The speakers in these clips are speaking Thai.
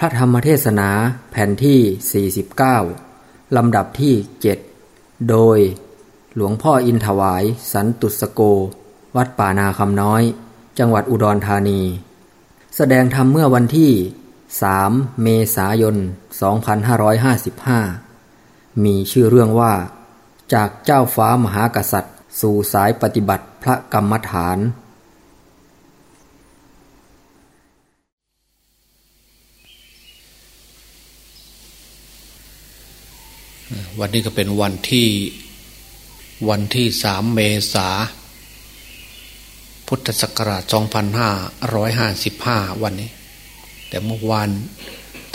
พระธรรมเทศนาแผ่นที่ 49 ลำดับที่ 7 โดย หลวงพ่ออินถวาย สันตุสโก วัดป่านาคำน้อย จังหวัดอุดรธานี แสดงธรรมเมื่อวันที่ 3 เมษายน 2555 มีชื่อเรื่องว่า จากเจ้าฟ้ามหากษัตริย์ สู่สายปฏิบัติพระกรรมฐาน วันนี้ก็เป็นวันที่วันที่สามเมษา พุทธศักราช 2555 วันนี้ แต่เมื่อวาน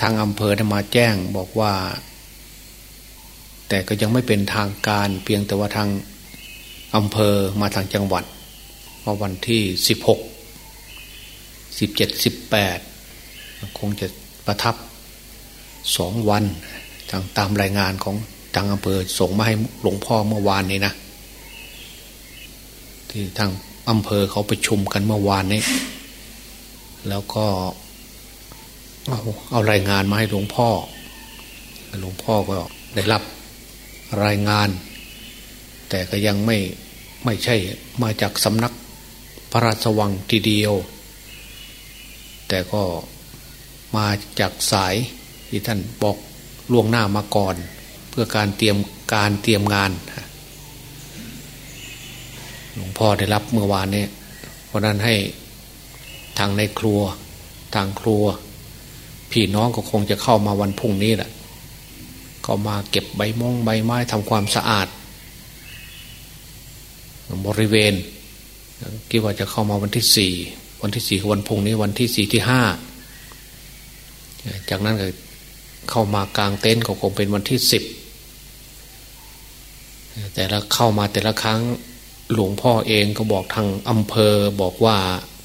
ทางอำเภอได้มาแจ้งบอกว่า แต่ก็ยังไม่เป็นทางการเพียงแต่ว่าทางอำเภอมาทางจังหวัดว่าวันที่ 16 17 18 คงจะประทับสองวัน ทางตามรายงานของทางอำเภอส่งมาให้หลวงพ่อเมื่อวานนี้นะที่ทางอำเภอเขาไปชุมกันเมื่อวานนี้ แล้วก็เอาเอารายงานมาให้หลวงพ่อ หลวงพ่อก็ได้รับรายงาน แต่ก็ยังไม่ไม่ใช่มาจากสำนักพระราชวังทีเดียว แต่ก็มาจากสายที่ท่านบอก ล่วงหน้ามาก่อน เพื่อการเตรียมการเตรียมงานหลวงพ่อได้รับเมื่อวานนี้เพราะนั้นให้ทางในครัวทางครัว พี่น้องก็คงจะเข้ามาวันพุ่งนี้แหละก็มาเก็บใบมงใบไม้ทำความสะอาด บริเวณคิดว่าจะเข้ามาวันที่สี่วันที่สี่วันพุ่งนี้วันที่สี่ที่ห้าจากนั้นก็ เข้ามากลางเต็นท์ก็คงเป็นวันที่สิบแต่ละเข้ามาแต่ละครั้งหลวงพ่อเองก็บอกทางอำเภอบอกว่า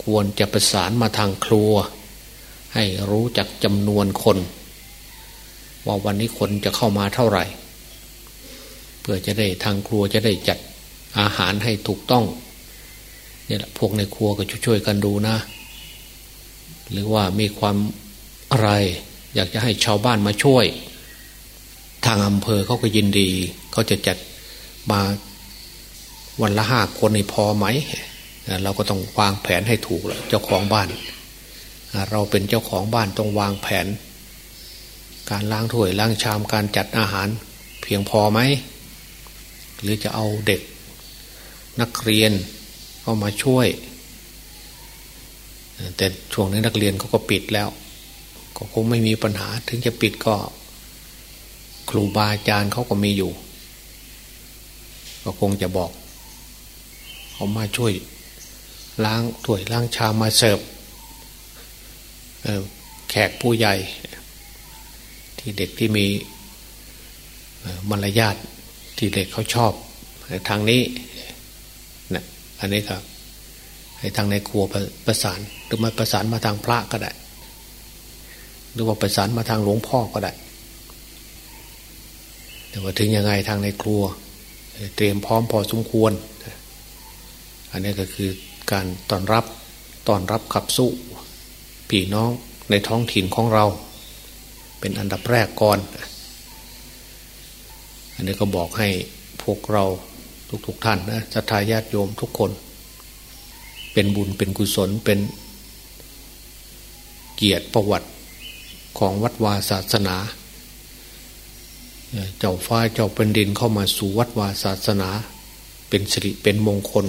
ควรจะประสานมาทางครัว ให้รู้จักจำนวนคน ว่าวันนี้คนจะเข้ามาเท่าไหร่ เพื่อจะได้ทางครัวจะได้จัดอาหารให้ถูกต้องเนี่ยพวกในครัวก็ช่วยๆกันดูนะ หรือว่ามีความอะไร อยากจะให้ชาวบ้านมาช่วย ทางอำเภอเขาก็ยินดี เขาจะจัดมาวันละห้าคนนี่พอไหม เราก็ต้องวางแผนให้ถูกแล้วเจ้าของบ้าน เราเป็นเจ้าของบ้านต้องวางแผน การล้างถ้วยล้างชามการจัดอาหารเพียงพอไหม หรือจะเอาเด็กนักเรียนเข้ามาช่วย แต่ช่วงนี้นักเรียนเขาก็ปิดแล้ว ก็คงไม่มีปัญหา ถึงจะปิดก็ ครูบาอาจารย์เขาก็มีอยู่ ก็คงจะบอกเขามาช่วย ล้างถ้วยล้างชามมาเสิร์ฟแขกผู้ใหญ่ ที่เด็กที่มีมารยาทที่เด็กเขาชอบทางนี้นะอันนี้ครับให้ทางในครัวประสาน หรือมาประสานมาทางพระก็ได้ หรือว่าประสานมาทางหลวงพ่อก็ได้ แต่ว่าถึงยังไงทางในครัว เตรียมพร้อมพอสมควร อันนี้ก็คือการต้อนรับต้อนรับขับสู้พี่น้องในท้องถิ่นของเรา เป็นอันดับแรกก่อน อันนี้ก็บอกให้พวกเราทุกๆทท่านนะสัทาญาติโยมทุกคน เป็นบุญเป็นกุศลเป็นเกียรติประวัติ ของวัดวาศาสนา เจ้าฟ้าเจ้าเป็นดินเข้ามาสู่วัดวาศาสนา เป็นสิริเป็นมงคล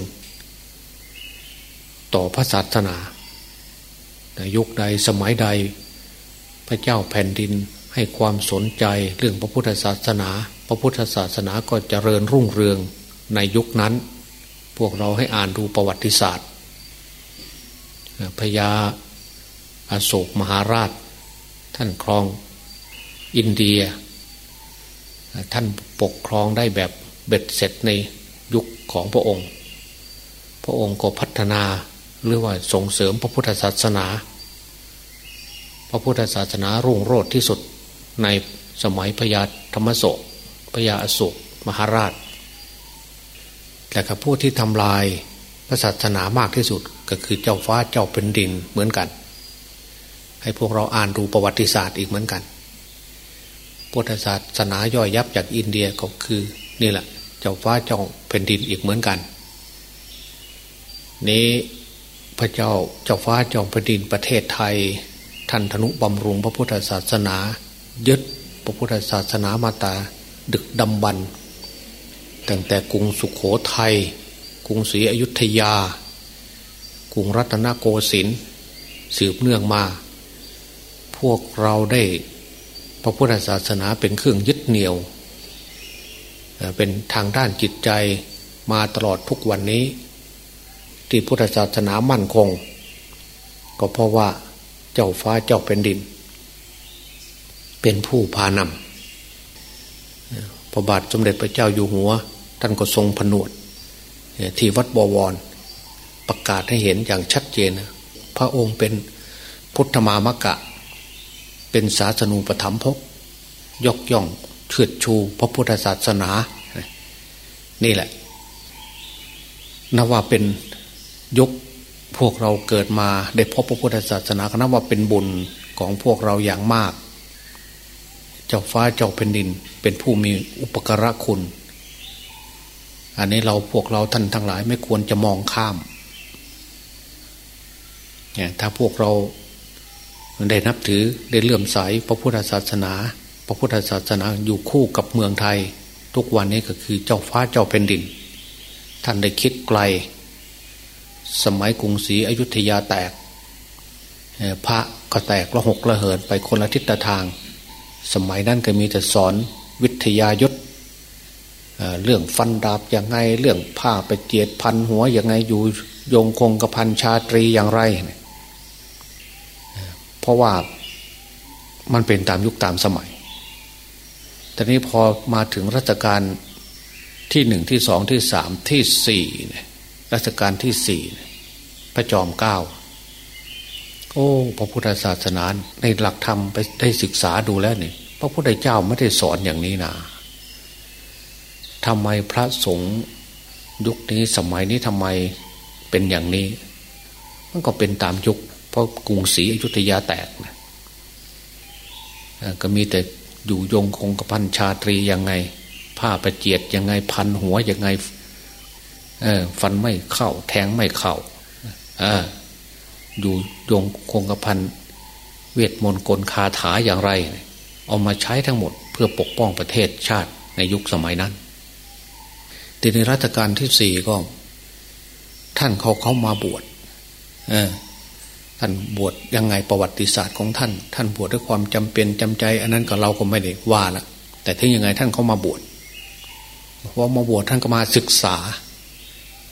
ต่อพระศาสนาในยุคใดสมัยใด พระเจ้าแผ่นดินให้ความสนใจเรื่องพระพุทธศาสนา พระพุทธศาสนาก็เจริญรุ่งเรืองในยุคนั้น พวกเราให้อ่านดูประวัติศาสตร์พญาอาโศกมหาราช ท่านครองอินเดีย ท่านปกครองได้แบบเบ็ดเสร็จในยุคของพระองค์ พระองค์ก็พัฒนาหรือว่าส่งเสริมพระพุทธศาสนา พระพุทธศาสนารุ่งโรจน์ที่สุดในสมัยพญาธรรมโศกพญาอโศกมหาราช แต่กับผู้ที่ทำลายพระศาสนามากที่สุดก็คือเจ้าฟ้าเจ้าเป็นดินเหมือนกัน ให้พวกเราอ่านดูประวัติศาสตร์อีกเหมือนกันพุทธศาสนาย่อยยับจากอินเดียก็คือนี่แหละ เจ้าฟ้าเจ้าแผ่นดินอีกเหมือนกัน นี้พระเจ้าเจ้าฟ้าเจ้าแผ่นดินประเทศไทยท่านธนุบำรุงพระพุทธศาสนา ยึดพระพุทธศาสนามาตาดึกดำบรรตั้งแต่กรุงสุขโขทยัยกรุงศรีอยุธยา กรุงรัตนโกสินทร์สืบเนื่องมา พวกเราได้พระพุทธศาสนาเป็นเครื่องยึดเหนี่ยว เป็นทางด้านจิตใจมาตลอดทุกวันนี้ ที่พุทธศาสนามั่นคง ก็เพราะว่าเจ้าฟ้าเจ้าเป็นดิน เป็นผู้พานำพระบาทสมเด็จพระเจ้าอยู่หัว ท่านก็ทรงผนวด ที่วัดบวร ประกาศให้เห็นอย่างชัดเจน พระองค์เป็นพุทธมามะกะ เป็นศาสนูปถัมภกยกย่องเชิดชู พระพุทธศาสนา นี่แหละนับว่าเป็นยกพวกเราเกิดมาได้พบพระพุทธศาสนาก็นับว่าเป็นบุญของพวกเราอย่างมาก เจ้าฟ้าเจ้าแผ่นดิน เป็นผู้มีอุปการะคุณ อันนี้เราพวกเราท่านทั้งหลายไม่ควรจะมองข้ามเนี่ยถ้าพวกเรา ได้นับถือได้เลื่อมใสพระพุทธศาสนา พระพุทธศาสนาอยู่คู่กับเมืองไทย ทุกวันนี้ก็คือเจ้าฟ้าเจ้าแผ่นดิน ท่านได้คิดไกล สมัยกรุงศรีอยุธยาแตก พระก็แตกระหกระเหินไปคนละทิศทาง สมัยนั้นก็มีแต่สอนวิทยายศเรื่องฟันดาบอย่างไง เรื่องผ้าไปเจียดพันหัวอย่างไงอยู่ยงคงกระพันชาตรีอย่างไรเเพราะว่ามันเป็นตามยุคตามสมัยแต่นี้พอมาถึงรัชกาลที่หนึ่งที่สองที่สามที่สี่เนี่ยรัชกาลที่สี่พระจอมเกล้าโอ้ พระพุทธศาสนาในหลักธรรมไปได้ศึกษาดูแล้วเนี่ยพระพุทธเจ้าไม่ได้สอนอย่างนี้นะทำไมพระสงฆ์ยุคนี้สมัยนี้ทำไมเป็นอย่างนี้ มันก็เป็นตามยุค เพราะกรุงศรีอยุธยาแตกนะก็มีแต่อยู่ยงคงกระพันชาตรียังไง ผ้าประเจียดยังไงพันหัวยังไงฟันไม่เข้า แทงไม่เข้าออยู่ยงคงกระพันเวทมนต์กลคาถาอย่างไร เอามาใช้ทั้งหมด เพื่อปกป้องประเทศชาติในยุคสมัยนั้นทีในรัชกาลที่สี่ก็ ท่านเขาเข้ามาบวช ท่านบวชยังไงประวัติศาสตร์ของท่าน ท่านบวชด้วยความจำเป็นจำใจ อันนั้นก็เราก็ไม่ได้ว่าละแต่ถึงยังไงท่านเขามาบวชเพอมาบวชท่านก็มาศึกษา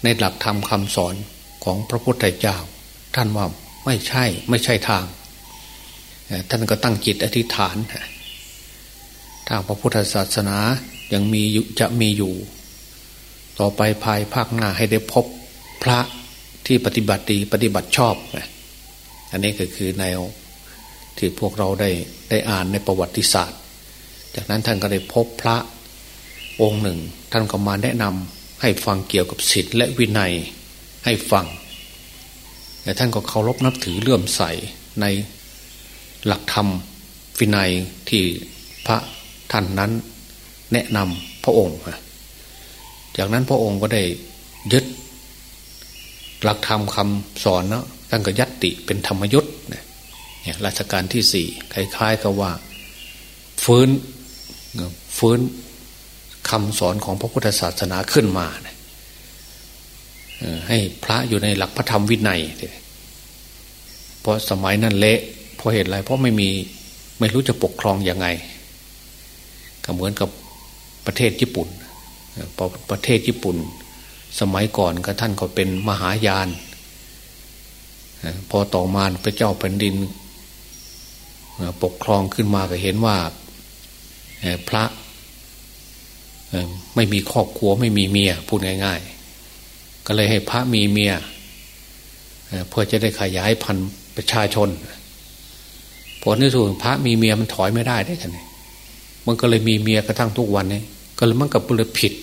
ในหลักธรรมคาสอนของพระพุทธเจ้า ท่านว่าไม่ใช่ไม่ใช่ทาง ท่านก็ตั้งจิตอธิษฐานทางพระพุทธศาสนายังมีจะมีอยู่ ต่อไปภายภาคหน้าให้ได้พบพระที่ปฏิบัติดีปฏิบัติชอบ อันนี้ก็คือแนวที่พวกเราได้ได้อ่านในประวัติศาสตร์ จากนั้นท่านก็ได้พบพระองค์หนึ่ง ท่านก็มาแนะนำให้ฟังเกี่ยวกับศีลและวินัยให้ฟัง แต่ท่านก็เคารพนับถือเลื่อมใสในหลักธรรมวินัยที่พระท่านนั้นแนะนำพระองค์ จากนั้นพระองค์ก็ได้ยึดหลักธรรมคำสอนเนาะ ตั้งก็ยัตติเป็นธรรมยุทธ์เนี่ยราชการที่สี่คล้ายๆกับว่าฟื้นฟื้นคำสอนของพระพุทธศาสนาขึ้นมาให้พระอยู่ในหลักพระธรรมวินัยเพราะสมัยนั้นเละเพราะเหตุอะไรเพราะไม่มีไม่รู้จะปกครองอยังไง ก็เหมือนกับประเทศญี่ปุ่นประเทศญี่ปุ่น สมัยก่อนก็ท่านก็เป็นมหายาน พอต่อมาพระเจ้าแผ่นดินปกครองขึ้นมาก็เห็นว่าพระไม่มีครอบครัวไม่มีเมียพูดง่าย ๆ ก็เลยให้พระมีเมียเพื่อจะได้ขยายพันธุ์ประชาชนผลที่สุดพระมีเมียมันถอยไม่ได้ได้ท่านมันก็เลยมีเมียกระทั่งทุกวันนี้ก็เลยมันกับเลยผิด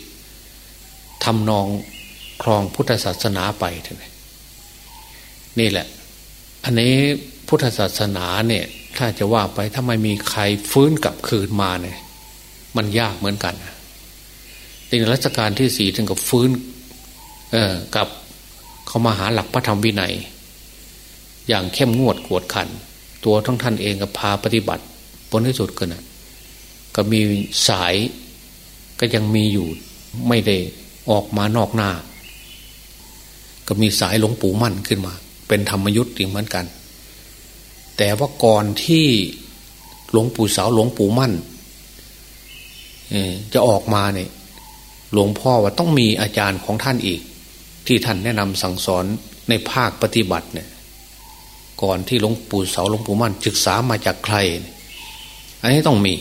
ทำนองครองพุทธศาสนาไปท่าน นี่แหละ อันนี้พุทธศาสนาเนี่ย ถ้าจะว่าไปถ้าไม่มีใครฟื้นกลับคืนมาเนี่ย มันยากเหมือนกันในรัชกาลที่สี่ถึงกับฟื้น เออกับเขามาหาหลักพระธรรมวินัย อย่างเข้มงวดกวดขัน ตัวทั้งท่านเองกับพาปฏิบัติบนที่สุดกันนะก็มีสายก็ยังมีอยู่ไม่ได้ออกมานอกหน้า ก็มีสายหลวงปู่มั่นขึ้นมา เป็นธรรมยุทธ์อีกเหมือนกัน แต่ว่าก่อนที่หลวงปู่สาวหลวงปู่มั่นจะออกมาเนี่ยหลวงพ่อว่าต้องมีอาจารย์ของท่านอีก ที่ท่านแนะนำสั่งสอนในภาคปฏิบัติเนี่ย ก่อนที่หลวงปู่เสาหลวงปู่มั่นศึกษามาจากใคร อันนี้ต้องมี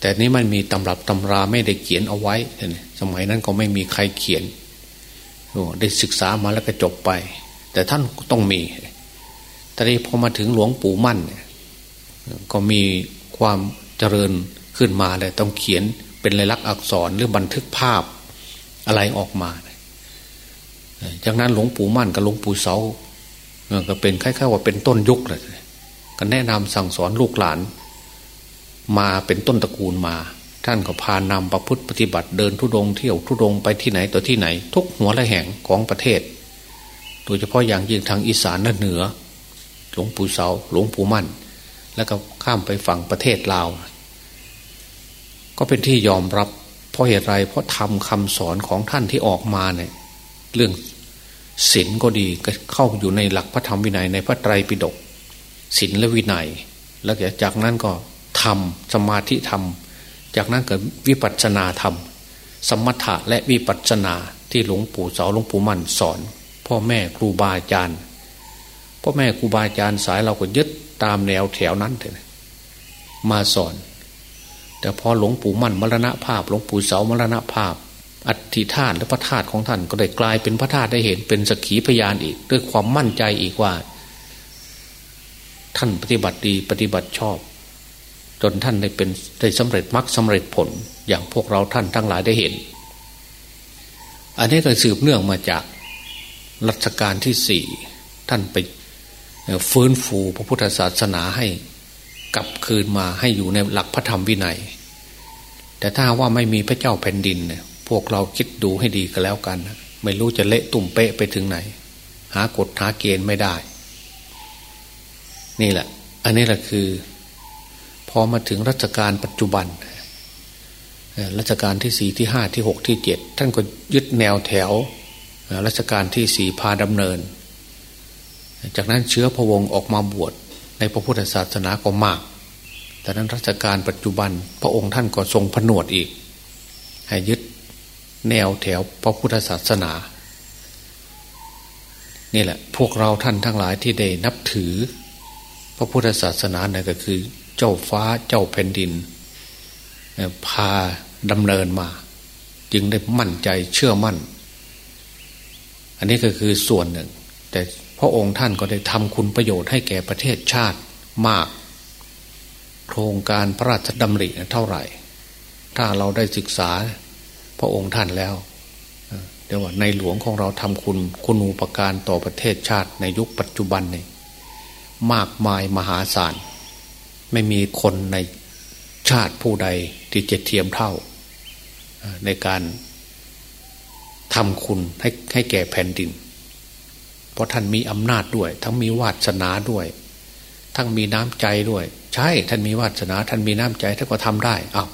แต่นี้มันมีตำรับตำราไม่ได้เขียนเอาไว้ สมัยนั้นก็ไม่มีใครเขียนได้ศึกษามาแล้วก็จบไป แต่ท่านต้องมีแต่นี้พอมาถึงหลวงปู่มั่น ก็มีความเจริญขึ้นมาเลยต้องเขียนเป็นลายลักษณ์อักษรหรือบันทึกภาพอะไรออกมา จากนั้นหลวงปู่มั่นกับหลวงปู่เสาก็เป็นคล้ายๆว่าเป็นต้นยุคเลยก็แนะนำสั่งสอนลูกหลาน มาเป็นต้นตระกูลมา ท่านก็พานำประพฤติปฏิบัติเดินทุดงเที่ยวทุดงไปที่ไหนต่อที่ไหน ทุกหัวละแห่งของประเทศ โดยเฉพาะอย่างยิ่งทางอีสานและเหนือ หลวงปู่เสาหลวงปู่มั่น แล้วก็ข้ามไปฝั่งประเทศลาว ก็เป็นที่ยอมรับ เพราะเหตุไรเพราะทำคำสอนของท่านที่ออกมาเนี่ยเรื่องศีลก็ดีก็เข้าอยู่ในหลักพระธรรมวินัยในพระไตรปิฎกศีลและวินัย แล้วจากนั้นก็ธรรมสมาธิธรรม จากนั้นเกิดวิปัสนาธรรม สมถะและวิปัสนาที่หลวงปู่เสาหลวงปู่มั่นสอน พ่อแม่ครูบาอาจารย์พ่อแม่ครูบาอาจารย์สายเราก็ยึดตามแนวแถวนั้นเลยมาสอน แต่พอหลวงปู่มั่นมรณภาพหลวงปู่เสามรณภาพ อัติธาตุและพระธาตุของท่านก็ได้กลายเป็นพระธาตุได้เห็นเป็นสกีพยานอีก ด้วยความมั่นใจอีกว่า ท่านปฏิบัติดีปฏิบัติชอบ จนท่านได้เป็นได้สำเร็จมรรคสาเร็จผลอย่างพวกเราท่านทั้งหลายได้เห็น อันนี้ก็สืบเนื่องมาจาก รัชกาลที่สี่ท่านไปฟื้นฟูพระพุทธศาสนาให้กลับคืนมาให้อยู่ในหลักพระธรรมวินัย แต่ถ้าว่าไม่มีพระเจ้าแผ่นดินเนี่ยพวกเราคิดดูให้ดีก็แล้วกัน ไม่รู้จะเละตุ่มเป๊ะไปถึงไหน หากฎหาเกณฑ์ไม่ได้ นี่แหละ อันนี้แหละคือ พอมาถึงรัชกาลปัจจุบันรัชกาลที่สี่ที่ห้าที่หกที่เจ็ดท่านก็ยึดแนวแถว รัชกาลที่สี่พาดำเนิน จากนั้นเชื้อพระวงศ์ออกมาบวชในพระพุทธศาสนาก็มาก แต่นั้นรัชกาลปัจจุบันพระองค์ท่านก็ทรงผนวดอีก ให้ยึดแนวแถวพระพุทธศาสนา นี่แหละ พวกเราท่านทั้งหลายที่ได้นับถือ พระพุทธศาสนาเนี่ยก็คือ เจ้าฟ้าเจ้าแผ่นดิน พาดำเนินมา จึงได้มั่นใจเชื่อมั่น อันนี้ก็คือส่วนหนึ่ง แต่พระองค์ท่านก็ได้ทำคุณประโยชน์ให้แก่ประเทศชาติมาก โครงการพระราชดำริเท่าไหร่ ถ้าเราได้ศึกษาพระองค์ท่านแล้วเดี๋ยวว่าในหลวงของเราทำคุณคุณูปการต่อประเทศชาติในยุคปัจจุบันนี่มากมายมหาศาล ไม่มีคนในชาติผู้ใดที่จะเทียมเท่า ในการ ทำคุณให้ให้แก่แผ่นดิน เพราะท่านมีอำนาจด้วย ทั้งมีวาสนาด้วย ทั้งมีน้ำใจด้วย ใช่ท่านมีวาสนา ท่านมีน้ำใจท่านก็ทำได้อ้าว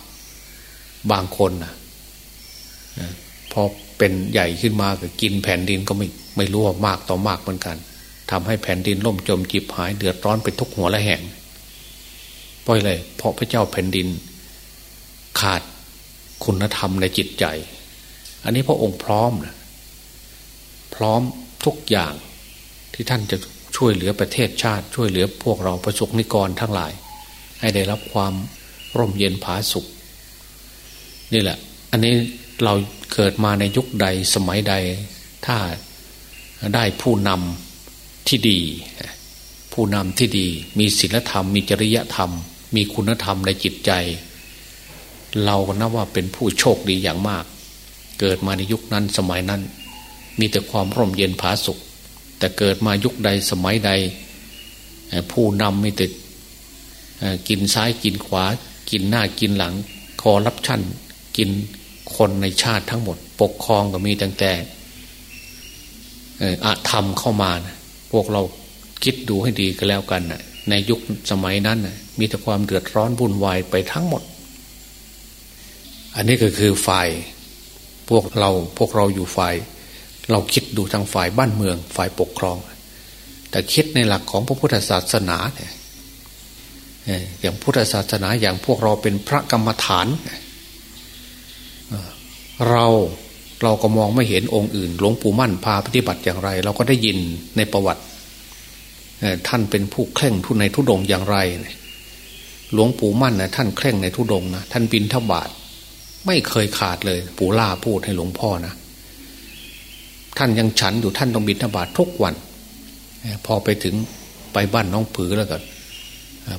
บางคนนะพอเป็นใหญ่ขึ้นมาก็กินแผ่นดินก็ไม่ไม่รู้ว่ามากต่อมากเหมือนกันทำให้แผ่นดินล่มจมจิบหายเดือดร้อนไปทุกหัวและแห่งเพราะอะไรเพราะพระเจ้าแผ่นดิน ขาดคุณธรรมในจิตใจ อันนี้พระองค์พร้อมนะพร้อมทุกอย่างที่ท่านจะช่วยเหลือประเทศชาติ ช่วยเหลือพวกเราประสบนิกรทั้งหลาย ให้ได้รับความร่มเย็นผาสุข นี่แหละ อันนี้เราเกิดมาในยุคใดสมัยใด ถ้าได้ผู้นำที่ดี ผู้นำที่ดี มีศีลธรรม มีจริยธรรม มีคุณธรรมในจิตใจ เราก็นับว่าเป็นผู้โชคดีอย่างมาก เกิดมาในยุคนั้นสมัยนั้น มีแต่ความร่มเย็นผาสุข แต่เกิดมายุคใดสมัยใด ผู้นำไม่ติดกินซ้ายกินขวา กินหน้ากินหลัง คอรับชั่น กินคนในชาติทั้งหมด ปกครองก็มีตั้งแต่อาธรรมเข้ามานะพวกเราคิดดูให้ดีก็แล้วกันนะในยุคสมัยนั้นนะมีแต่ความเดือดร้อนวุ่นวายไปทั้งหมด อันนี้ก็คือฝ่าย พวกเราพวกเราอยู่ฝ่าย เราคิดดูทางฝ่ายบ้านเมืองฝ่ายปกครอง แต่คิดในหลักของพระพุทธศาสนาเนี่ยอย่างพุทธศาสนาอย่างพวกเราเป็นพระกรรมฐานเราเราก็มองไม่เห็นองค์อื่น หลวงปู่มั่นพาปฏิบัติอย่างไร เราก็ได้ยินในประวัติท่านเป็นผู้เคร่งทุนในทุดงอย่างไรหลวงปู่มั่นนะท่านเคร่งในทุดงนะท่านบินทบาท ไม่เคยขาดเลย ปู่ล่าพูดให้หลวงพ่อนะ ท่านยังฉันอยู่ท่านต้องบินทบาททุกวัน พอไปถึงไปบ้านน้องผือแล้วก็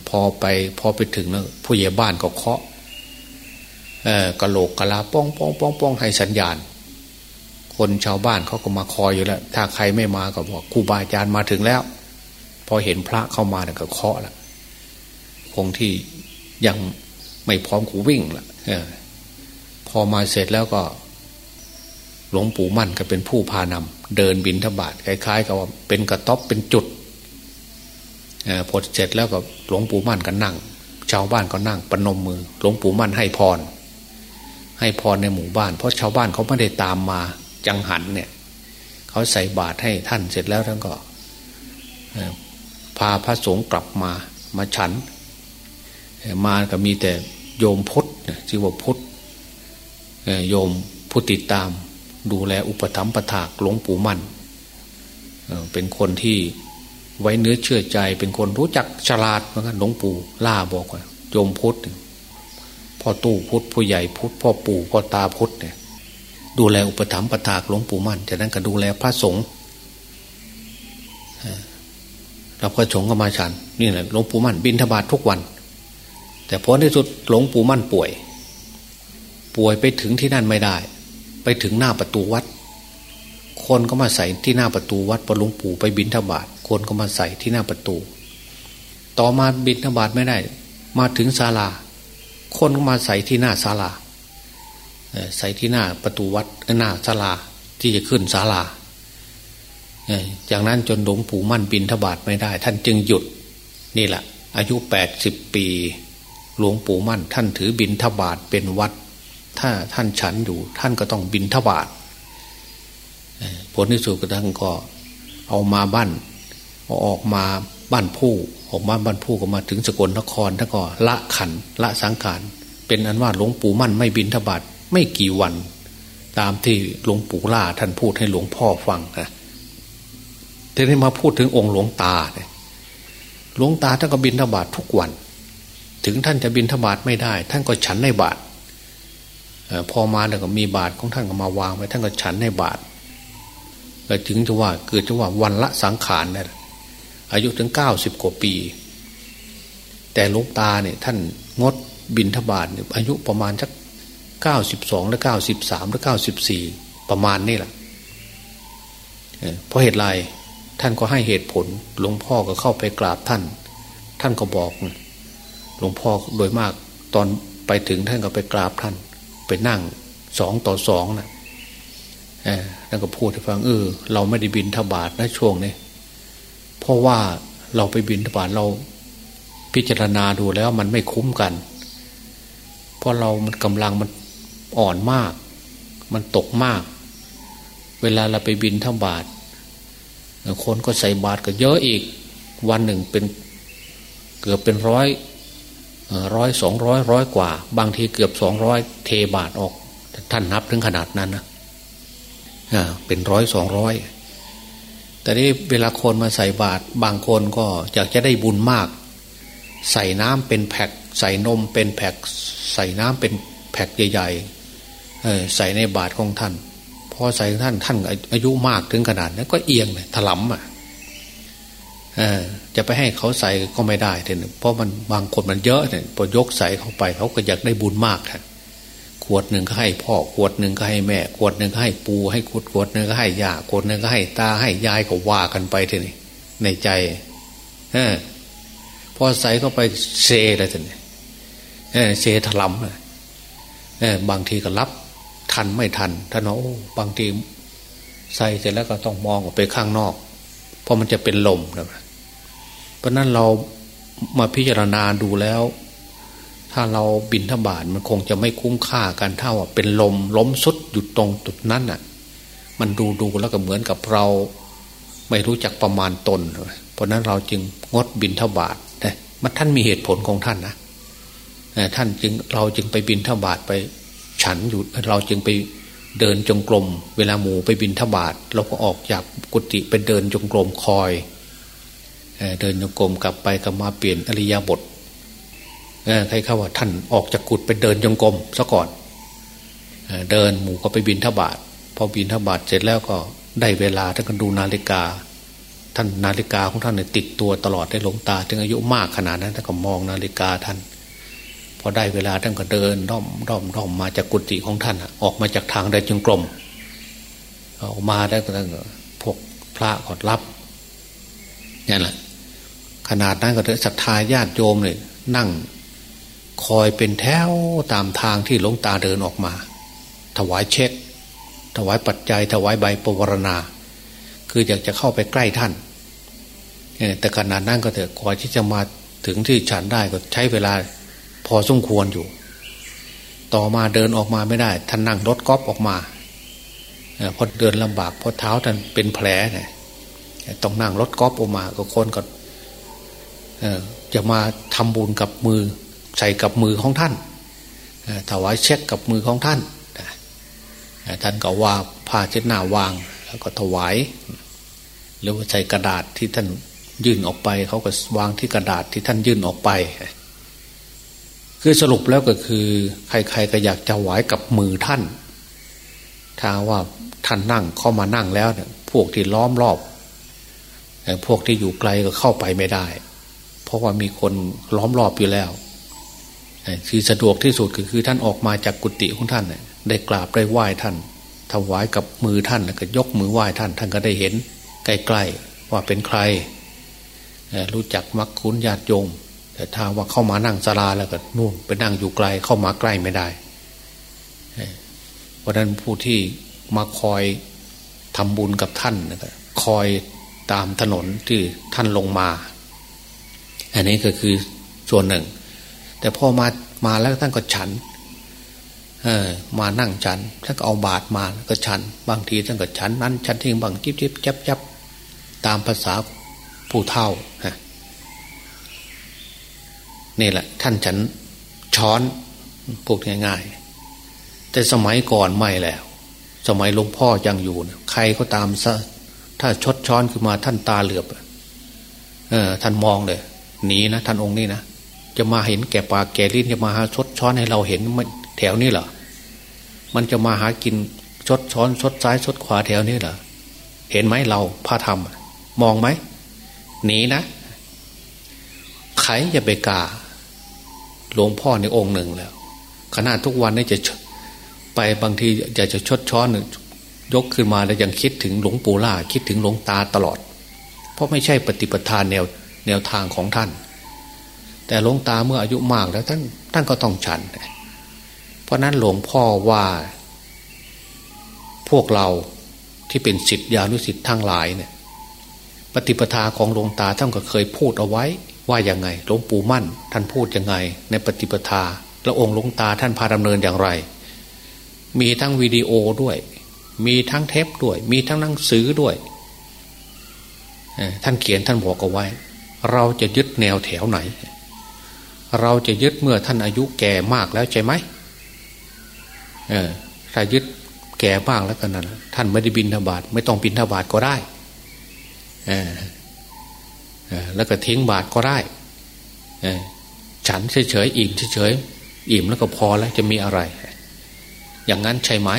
พอไปพอไปถึงแล้วผู้ใหญ่บ้านก็เคาะกระโหลกกะลาป้องป้องป้องป้องให้สัญญาณ คนชาวบ้านเขาก็มาคอยอยู่แล้ว ถ้าใครไม่มาก็บอกครูบาอาจารย์มาถึงแล้ว พอเห็นพระเข้ามาเนี่ยก็เคาะละคงที่ยังไม่พร้อมกูวิ่งละ พอมาเสร็จแล้วก็หลวงปู่มั่นก็เป็นผู้พานำเดินบินทบาทคล้ายๆกับว่าเป็นกระต๊อบเป็นจุดพอเสร็จแล้วก็หลวงปู่มั่นก็นั่ง ชาวบ้านก็นั่งปนมมือ หลวงปู่มั่นให้พร ให้พรในหมู่บ้าน เพราะชาวบ้านเขาไม่ได้ตามมาจังหันเนี่ยเขาใส่บาตรให้ท่านเสร็จแล้วท่านก็พาพระสงฆ์กลับมามาฉัน มาก็มีแต่โยมพุทธชื่อว่าพุทธ โยมผู้ติดตาม ดูแลอุปถัมภ์ประถากหลวงปู่มั่นเป็นคนที่ไว้เนื้อเชื่อใจ เป็นคนรู้จักฉลาดเหมือนกันหลวงปู่ล่าบอกว่าโยมพุทธพ่อตู้พุทธผู้ใหญ่พุทธพ่อปู่พ่อตาพุทธเนี่ยดูแลอุปถัมภ์ประทากหลวงปู่มั่นจากนั้นก็ดูแลพระสงฆ์เราพระสงฆ์ก็มาฉันนี่แหละหลวงปู่มั่นบินทบาททุกวัน แต่พอที่สุดหลวงปู่มั่นป่วย ป่วยไปถึงที่นั่นไม่ได้ ไปถึงหน้าประตูวัด คนก็มาใส่ที่หน้าประตูวัดพอหลวงปู่ไปบินทบาทคนก็มาใส่ที่หน้าประตู ต่อมาบินทบาทไม่ได้ มาถึงศาลา คนก็มาใส่ที่หน้าศาลาใส่ที่หน้าประตูวัดหน้าศาลาที่จะขึ้นศาลาจากนั้นจนหลวงปู่มั่นบินทบาทไม่ได้ ท่านจึงหยุดนี่แหละอายุแปดสิบปี หลวงปู่มั่นท่านถือบินทบาทเป็นวัด ถ้าท่านฉันอยู่ ท่านก็ต้องบินทบาทผลที่สุดก็ท่านก็เอามาบ้านออกมาบ้านผู้ออกมาบ้านผู้ก็มาถึงสกลนครท่านก็ละขันละสังขารเป็นอันว่าหลวงปู่มั่นไม่บินทบาทไม่กี่วัน ตามที่หลวงปู่ล่าท่านพูดให้หลวงพ่อฟังนะทีนี้มาพูดถึงองค์หลวงตาเนี่ยหลวงตาท่านก็บินทบาททุกวัน ถึงท่านจะบินทบาทไม่ได้ ท่านก็ฉันในบาท พอมาแล้วก็มีบาทของท่านก็มาวางไว้ท่านก็ฉันในบาทถึงจะว่าเกิดจะว่าวันละสังขารเนี่ยอายุถึงเก้าสิบกว่าปี แต่ลุงตาเนี่ยท่านงดบินทบาทอายุประมาณสักเก้าสิบสองหรือเก้าสิบสามหรือเก้าสิบสี่ประมาณนี่แหละเพราะเหตุไรท่านก็ให้เหตุผลหลวงพ่อก็เข้าไปกราบท่าน ท่านก็บอกหลวงพ่อโดยมากตอนไปถึงท่านก็ไปกราบท่าน ไปนั่งสองต่อสองนะท่านก็พูดให้ฟังเออเราไม่ได้บินทบาทนะช่วงนี้เพราะว่าเราไปบินทบาทเราพิจารณาดูแล้วมันไม่คุ้มกัน เพราะเรามันกำลังมันอ่อนมาก มันตกมาก เวลาเราไปบินทบาทคนก็ใส่บาทก็เยอะอีก วันหนึ่งเป็นเกือบเป็นร้อย ร้อยสองร้อยร้อยกว่า บางทีเกือบสองร้อยเทบาทออก ท่านนับถึงขนาดนั้นนะเป็นร้อยสองร้อยแต่นี้เวลาคนมาใส่บาตรบางคนก็อยากจะได้บุญมาก ใส่น้ำเป็นแพ็กใส่นมเป็นแพ็กใส่น้ำเป็นแพ็กใหญ่ๆใส่ในบาตรของท่านพอใส่ท่านท่านอายุมากถึงขนาดนั้นก็เอียงเลยถลำอะ จะไปให้เขาใส่ก็ไม่ได้เนี่ยเพราะมันบางคนมันเยอะเนี่ยพอยกใส่เข้าไป เขาก็อยากได้บุญมากท่านขวดหนึ่งก็ให้พ่อขวดหนึ่งก็ให้แม่ขวดหนึ่งก็ให้ปูให้ขวดขวดหนึ่งก็ให้ยาขวดหนึ่งก็ให้ตาให้ยายก็ว่ากันไปทีนี้ในใจอพอใส่เข้าไปเซเลยท่านเซถลำเลยบางทีก็รับ ทันไม่ทันท่านโอ้บางทีใส่เสร็จแล้วก็ต้องมองออกไปข้างนอก เพราะมันจะเป็นลมนะ เพราะนั้นเรามาพิจารณาดูแล้ว ถ้าเราบินทบาทมันคงจะไม่คุ้มค่ากันเท่าเป็นลมล้มสุดอยู่ตรงจุดนั้นน่ะ มันดูดูแล้วก็เหมือนกับเรา ไม่รู้จักประมาณตน เพราะนั้นเราจึงงดบินทบาทแต่มันท่านมีเหตุผลของท่านนะท่านจึงเราจึงไปบินทบาทไปฉันอยู่เราจึงไปเดินจงกรมเวลาหมูไปบินทบาทเราก็ออกจากกุฏิไปเดินจงกรมคอย เดินจงกรมกลับไปกลับมาเปลี่ยนอริยบทใครเข้าว่าท่านออกจากกุฏไปเดินจงกรมซะก่อนเดินหมู่ก็ไปบินทบาทพอบินทบาทเสร็จแล้วก็ได้เวลาท่านก็ดูนาฬิกา ท่านนาฬิกาของท่านเนี่ยติดตัวตลอดได้หลงตา ถึงอายุมากขนาดนั้นท่านก็มองนาฬิกาท่าน พอได้เวลาท่านก็เดินร่อมร่อมร่อมมาจากกุฏิของท่านออกมาจากทางเดินจงกรมออกมาได้ก็พวกพระกอดรับนี่แหละ ขนาดนั้นก็เถอะศรัทธาญาติโยมเลยนั่งคอยเป็นแถวตามทางที่หลวงตาเดินออกมา ถวายเช็ค ถวายปัจจัย ถวายใบปวารณา คืออยากจะเข้าไปใกล้ท่านแต่ขนาดนั้นก็เถอะกว่าที่จะมาถึงที่ฉันได้ก็ใช้เวลาพอสมควรอยู่ ต่อมาเดินออกมาไม่ได้ ท่านนั่งรถก๊อฟออกมาเพราะเดินลำบากเพราะเท้าท่านเป็นแผลเนี่ยต้องนั่งรถก๊อฟออกมาก็คนก็ จะมาทำบุญกับมือใส่กับมือของท่านถวายเช็คกับมือของท่านท่านก็ว่าผ้าเช็ดหน้าวางแล้วก็ถวายหรือว่าใส่กระดาษที่ท่านยื่นออกไป เขาก็วางที่กระดาษที่ท่านยื่นออกไป คือสรุปแล้วก็คือ ใครๆก็อยากจะไหวกับมือท่าน ถ้าว่าท่านนั่งเข้ามานั่งแล้วเนี่ยพวกที่ล้อมรอบพวกที่อยู่ไกลก็เข้าไปไม่ได้ เพราะว่ามีคนล้อมรอบอยู่แล้วที่สะดวกที่สุดก็คือท่านออกมาจากกุฏิของท่านได้กราบได้ไหว้ท่านถวายกับมือท่านแล้วก็ยกมือไหว้ท่าน ท่านก็ได้เห็นใกล้ๆว่าเป็นใคร รู้จักมักคุ้นญาติโยม แต่ถ้าว่าเข้ามานั่งศาลาแล้วก็นู่นไปนั่งอยู่ไกลเข้ามาใกล้ไม่ได้ เพราะนั้นผู้ที่มาคอยทำบุญกับท่านนะครับคอยตามถนนที่ท่านลงมา อันนี้ก็คือส่วนหนึ่ง แต่พอมามาแล้วท่านก็ฉันเออมานั่งฉันท่านก็เอาบาตรมาก็ฉัน บางทีท่านก็ฉันนั้นฉันทิ้งบางจิบจิบจับจับตามภาษาผู้เท่าฮะนี่แหละ ท่านฉันช้อนพูดง่ายๆ แต่สมัยก่อนไม่แล้ว สมัยหลวงพ่อยังอยู่นะใครก็ตามซะถ้าชดช้อนขึ้นมาท่านตาเหลือบเออท่านมองเลย หนีนะท่านองค์นี้นะจะมาเห็นแก่ปากแก่ลิ้นจะมาหาชดช้อนให้เราเห็นแถวนี้เหรอมันจะมาหากินชดช้อนชดซ้ายชดขวาแถวนี้เหรอเห็นไหมเราพาทำมมองไหมหนีนะใครจะไปกาหลวงพ่อในองค์หนึ่งแล้วขนาดทุกวันนี้จะไปบางทีอยากจะชดช้อนยกขึ้นมาแล้วยังคิดถึงหลวงปู่ล่าคิดถึงหลวงตาตลอด เพราะไม่ใช่ปฏิปทานแนว แนวทางของท่าน แต่หลวงตาเมื่ออายุมากแล้วท่านท่านก็ต้องฉัน เพราะนั้นหลวงพ่อว่า พวกเราที่เป็นสิทธิานุสิทธิ์ทั้งหลายเนี่ย ปฏิปทาของหลวงตาท่านก็เคยพูดเอาไว้ว่าอย่างไงหลวงปู่มั่น ท่านพูดยังไง ในปฏิปทาแล้วองค์หลวงตาท่านพาดำเนินอย่างไร มีทั้งวิดีโอด้วย มีทั้งเทปด้วย มีทั้งหนังสือด้วยท่านเขียนท่านบอกเอาไว้ เราจะยึดแนวแถวไหน เราจะยึดเมื่อท่านอายุแก่มากแล้วใช่ไหมเออถ้ายึดแก่มากแล้วกันนั้นท่านไม่ได้บินทบาทไม่ต้องบินทบาทก็ได้เออแล้วก็ทิ้งบาทก็ได้เออฉันเฉยๆอิ่มเฉยๆอิ่มแล้วก็พอแล้วจะมีอะไร อย่างนั้นใช่ไหม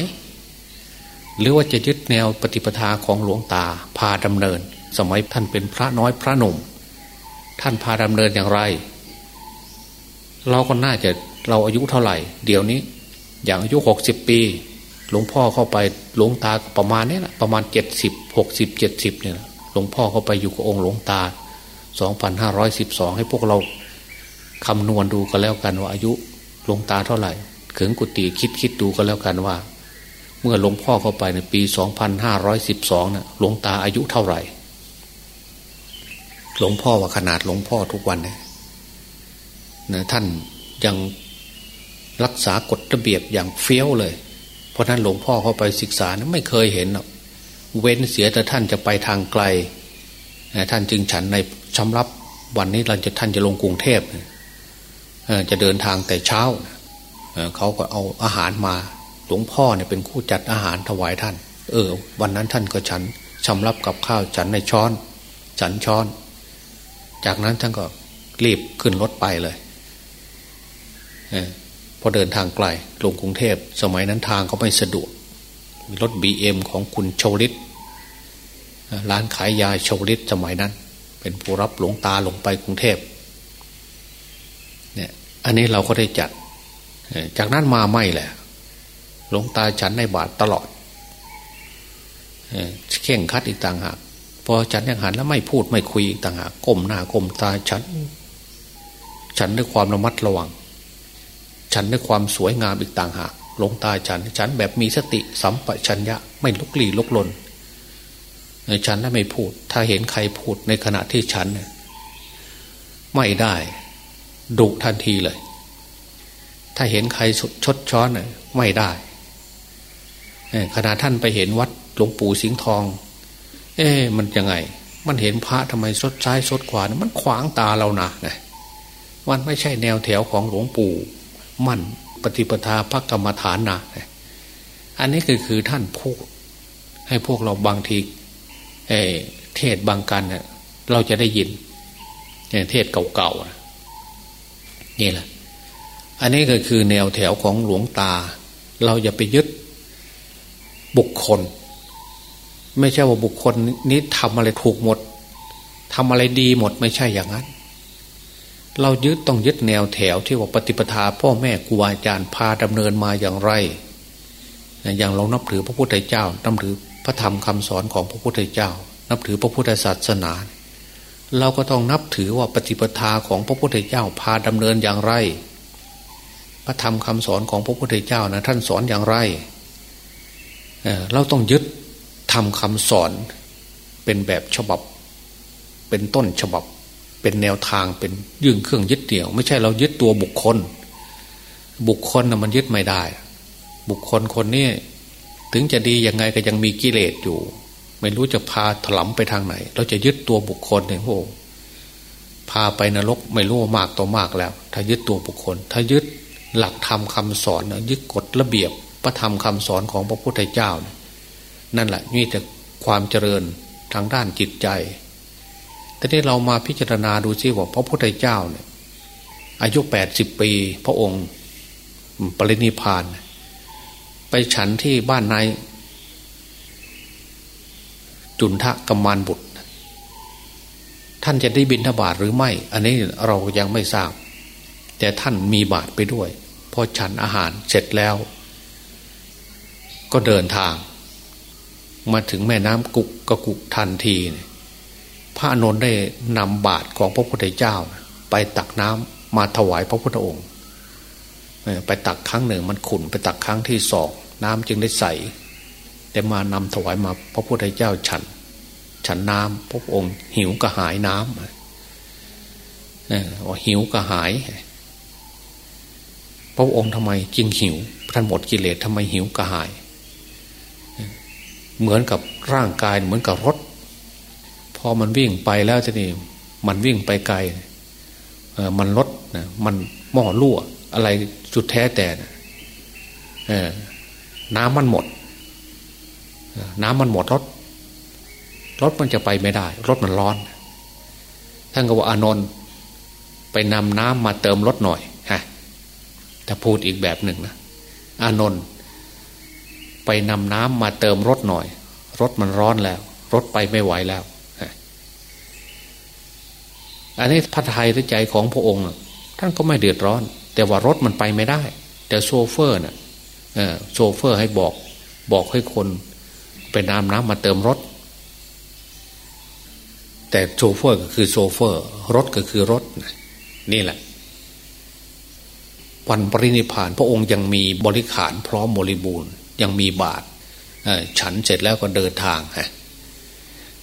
หรือว่าจะยึดแนวปฏิปทาของหลวงตาพาดำเนิน สมัยท่านเป็นพระน้อยพระหนุ่ม ท่านพาดำเนินอย่างไร เราก็น่าจะเราอายุเท่าไหร่ เดี๋ยวนี้ อย่างอายุหกสิบปี หลวงพ่อเข้าไปหลวงตาประมาณนี้แหละประมาณเจ็ดสิบหกสิบเจ็ดสิบเนี่ยหลวงพ่อเข้าไปอยู่กับองค์หลวงตา2512ให้พวกเราคำนวณดูกันแล้วกันว่าอายุหลวงตาเท่าไหร่เขิงกุฏิคิดคิดดูกันแล้วกันว่า เมื่อหลวงพ่อเข้าไปในปี2512นะ่ะหลวงตาอายุเท่าไหร่ หลวงพ่อว่าขนาดหลวงพ่อทุกวันเนี่ยนะท่านยังรักษากฎระเบียบอย่างเฟี้ยวเลย เพราะนั้นหลวงพ่อเข้าไปศึกษานะไม่เคยเห็นเว้นเสียแต่ท่านจะไปทางไกล ท่านจึงฉันในชำรับวันนี้เราจะท่านจะลงกรุงเทพจะเดินทางแต่เช้า เขาก็เอาอาหารมา หลวงพ่อเนี่ยเป็นคู่จัดอาหารถวายท่าน เออ วันนั้นท่านก็ฉันชำรับกับข้าวฉันในช้อน ฉันช้อน จากนั้นท่านก็รีบขึ้นรถไปเลยพอเดินทางไกลลงกรุงเทพ สมัยนั้นทางก็ไม่สะดวก มีรถบีเอ็มของคุณชวลิต ร้านขายยาชวลิตสมัยนั้น เป็นผู้รับหลวงตาลงไปกรุงเทพเนี่ยอันนี้เราก็ได้จัด จากนั้นมาไม่แหละหลวงตาฉันในบาทตลอดเข่งคัดอีกต่างหาก พอฉันยังหันแล้วไม่พูดไม่คุยต่างหากก้มหน้าก้มตาฉัน ฉันด้วยความระมัดระวัง ฉันด้วยความสวยงามอีกต่างหากลงตาฉัน ฉันแบบมีสติสัมปชัญญะไม่ลุกลี้ลุกลนในฉันและไม่พูด ถ้าเห็นใครพูดในขณะที่ฉันไม่ได้ดุทันทีเลย ถ้าเห็นใครชดช้อนไม่ได้ขณะท่านไปเห็นวัดหลวงปู่สิงห์ทอง เอ๊มันยังไง มันเห็นพระทำไมสดซ้ายสดขวามันขวางตาเรานะนะมันไม่ใช่แนวแถวของหลวงปู่ มันปฏิปทาพระกรรมฐานนะอันนี้คือคือท่านพูด ให้พวกเราบางทีเเทศบางกันเเราจะได้ยินเทศเก่าๆนี่แหละ อันนี้ก็คือแนวแถวของหลวงตา เราอย่าไปยึดบุคคล ไม่ใช่ว่าบุคคลนี้ทำอะไรถูกหมดทำอะไรดีหมดไม่ใช่อย่างนั้น เรายึดต้องยึดแนวแถวที่ว่าปฏิปทา พ่อแม่ครูอาจารย์พาดำเนินมาอย่างไร อย่างเรานับถือพระพุทธเจ้านับถือพระธรรมคำสอนของพระพุทธเจ้า นับถือพระพุทธศาสนา เราก็ต้องนับถือว่าปฏิปทาของพระพุทธเจ้าพาดำเนินอย่างไร พระธรรมคำสอนของพระพุทธเจ้านะท่านสอนอย่างไร เราต้องยึด ทำคำสอนเป็นแบบฉบับ เป็นต้นฉบับ เป็นแนวทางเป็นยื่งเครื่องยึดเหนี่ยว ไม่ใช่เรายึดตัวบุคคล บุคคลนะมันยึดไม่ได้ บุคคลคนนี้ถึงจะดียังไงก็ยังมีกิเลสอยู่ ไม่รู้จะพาถลำไปทางไหน เราจะยึดตัวบุคคลเนี่ยโอ้พาไปนรกไม่รู้มากต่อมากแล้ว ถ้ายึดตัวบุคคล ถ้ายึดหลักธรรมคาสอนยึดกฎระเบียบ พระธรรมคาสอนของพระพุทธเจ้านั่ นั่นแหละนี่จะความเจริญทางด้านจิตใจ แต่นี้เรามาพิจารณาดูซิว่าพระพุทธเจ้าเนี่ย อายุแปดสิบปี พระองค์ปรินิพาน ไปฉันที่บ้านนายจุนทะกมมานบุตร ท่านจะได้บินทบาทหรือไม่ อันนี้เรายังไม่ทราบ แต่ท่านมีบาทไปด้วย พอฉันอาหารเสร็จแล้ว ก็เดินทาง มาถึงแม่น้ำกุกกะกุกทันที พระนนท์ได้นำบาตรของพระพุทธเจ้า ไปตักน้ำมาถวายพระพุทธองค์ ไปตักครั้งหนึ่งมันขุนไปตักครั้งที่สองน้ำจึงได้ใส แต่มานำถวายมาพระพุทธเจ้าฉัน ฉันน้ำพระองค์ หิวกระหายน้ำหิวกระหาย พระองค์ทำไมจึงหิวท่านหมดกิเลสทำไมหิวกระหาย เหมือนกับร่างกายเหมือนกับรถ พอมันวิ่งไปแล้วจะนี่มันวิ่งไปไกลมันลดนะมันหม้อรั่ว อะไรจุดแท้แต่นะน้ำมันหมด น้ำมันหมดรถ รถมันจะไปไม่ได้ รถมันร้อน ท่านก็ว่าอานนท์ไปนำน้ำมาเติมรถหน่อยฮะถ้าพูดอีกแบบหนึ่งนะอานนท์ ไปนำน้ำมาเติมรถหน่อย รถมันร้อนแล้ว รถไปไม่ไหวแล้ว อันนี้พระทัยหรือใจของพระองค์ท่านก็ไม่เดือดร้อน แต่ว่ารถมันไปไม่ได้ แต่โซเฟอร์น่ะโซเฟอร์ให้บอก บอกให้คน ไปนำน้ำมาเติมรถ แต่โชเฟอร์ก็คือโชเฟอร์ รถก็คือรถ นี่แหละวันปรินิพาน พระองค์ยังมีบริขารพร้อมบริบูรณ์ ยังมีบาทฉันเสร็จแล้วก็เดินทางฮะ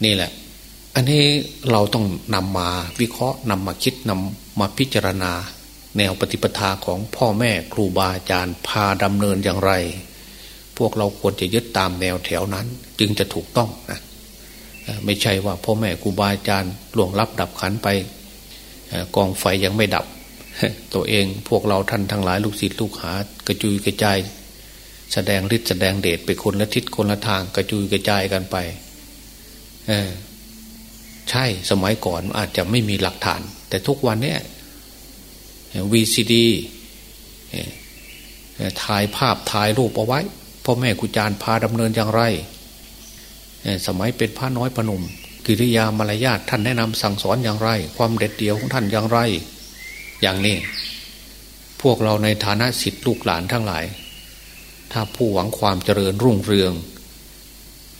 นี่แหละ อันนี้เราต้องนำมาวิเคราะห์นำมาคิดนำมาพิจารณา แนวปฏิปทาของพ่อแม่ครูบาอาจารย์พาดำเนินอย่างไร พวกเราควรจะยึดตามแนวแถวนั้น จึงจะถูกต้องนะไม่ใช่ว่าพ่อแม่ครูบาอาจารย์ล่วงลับดับขันไปกองไฟยังไม่ดับ ตัวเองพวกเราท่านทั้งหลายลูกศิษย์ลูกหากระจุยกระจาย แสดงฤทธิ์แสดงเดชไปคนละทิศคนละทางกระจุยกระจายกันไปใช่สมัยก่อนอาจจะไม่มีหลักฐาน แต่ทุกวันนี้ VCD ถ่ายภาพถ่ายรูปเอาไว้พ่อแม่ครูอาจารพาดำเนินอย่างไร สมัยเป็นพระน้อยพนุ่มกิริยามารยาทท่านแนะนำสั่งสอนอย่างไร ความเด็ดเดี่ยวของท่านอย่างไร อย่างนี้ พวกเราในฐานะสิทธิลูกหลานทั้งหลาย ถ้าผู้หวังความเจริญรุ่งเรือง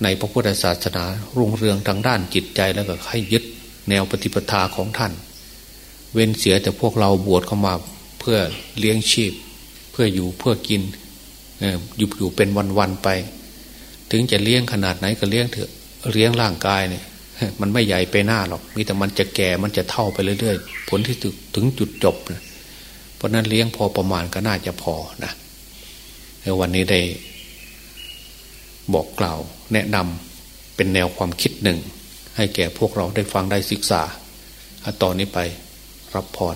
ในพระพุทธศาสนารุ่งเรืองทางด้านจิตใจแล้วก็ให้ยึดแนวปฏิปทาของท่าน เว้นเสียแต่พวกเราบวชเข้ามาเพื่อเลี้ยงชีพ เพื่ออยู่เพื่อกินอยู่อยู่เป็นวันๆไป ถึงจะเลี้ยงขนาดไหนก็เลี้ยงเถอะเลี้ยงร่างกายเนี่ยมันไม่ใหญ่ไปหน้าหรอกมีแต่มันจะแก่มันจะเท่าไปเรื่อยๆ ผลที่ถึงจุดจบนะเพราะนั้นเลี้ยงพอประมาณก็น่าจะพอนะ วันนี้ได้บอกกล่าวแนะนำเป็นแนวความคิดหนึ่ง ให้แก่พวกเราได้ฟังได้ศึกษา ต่อนนี้ไปรับพร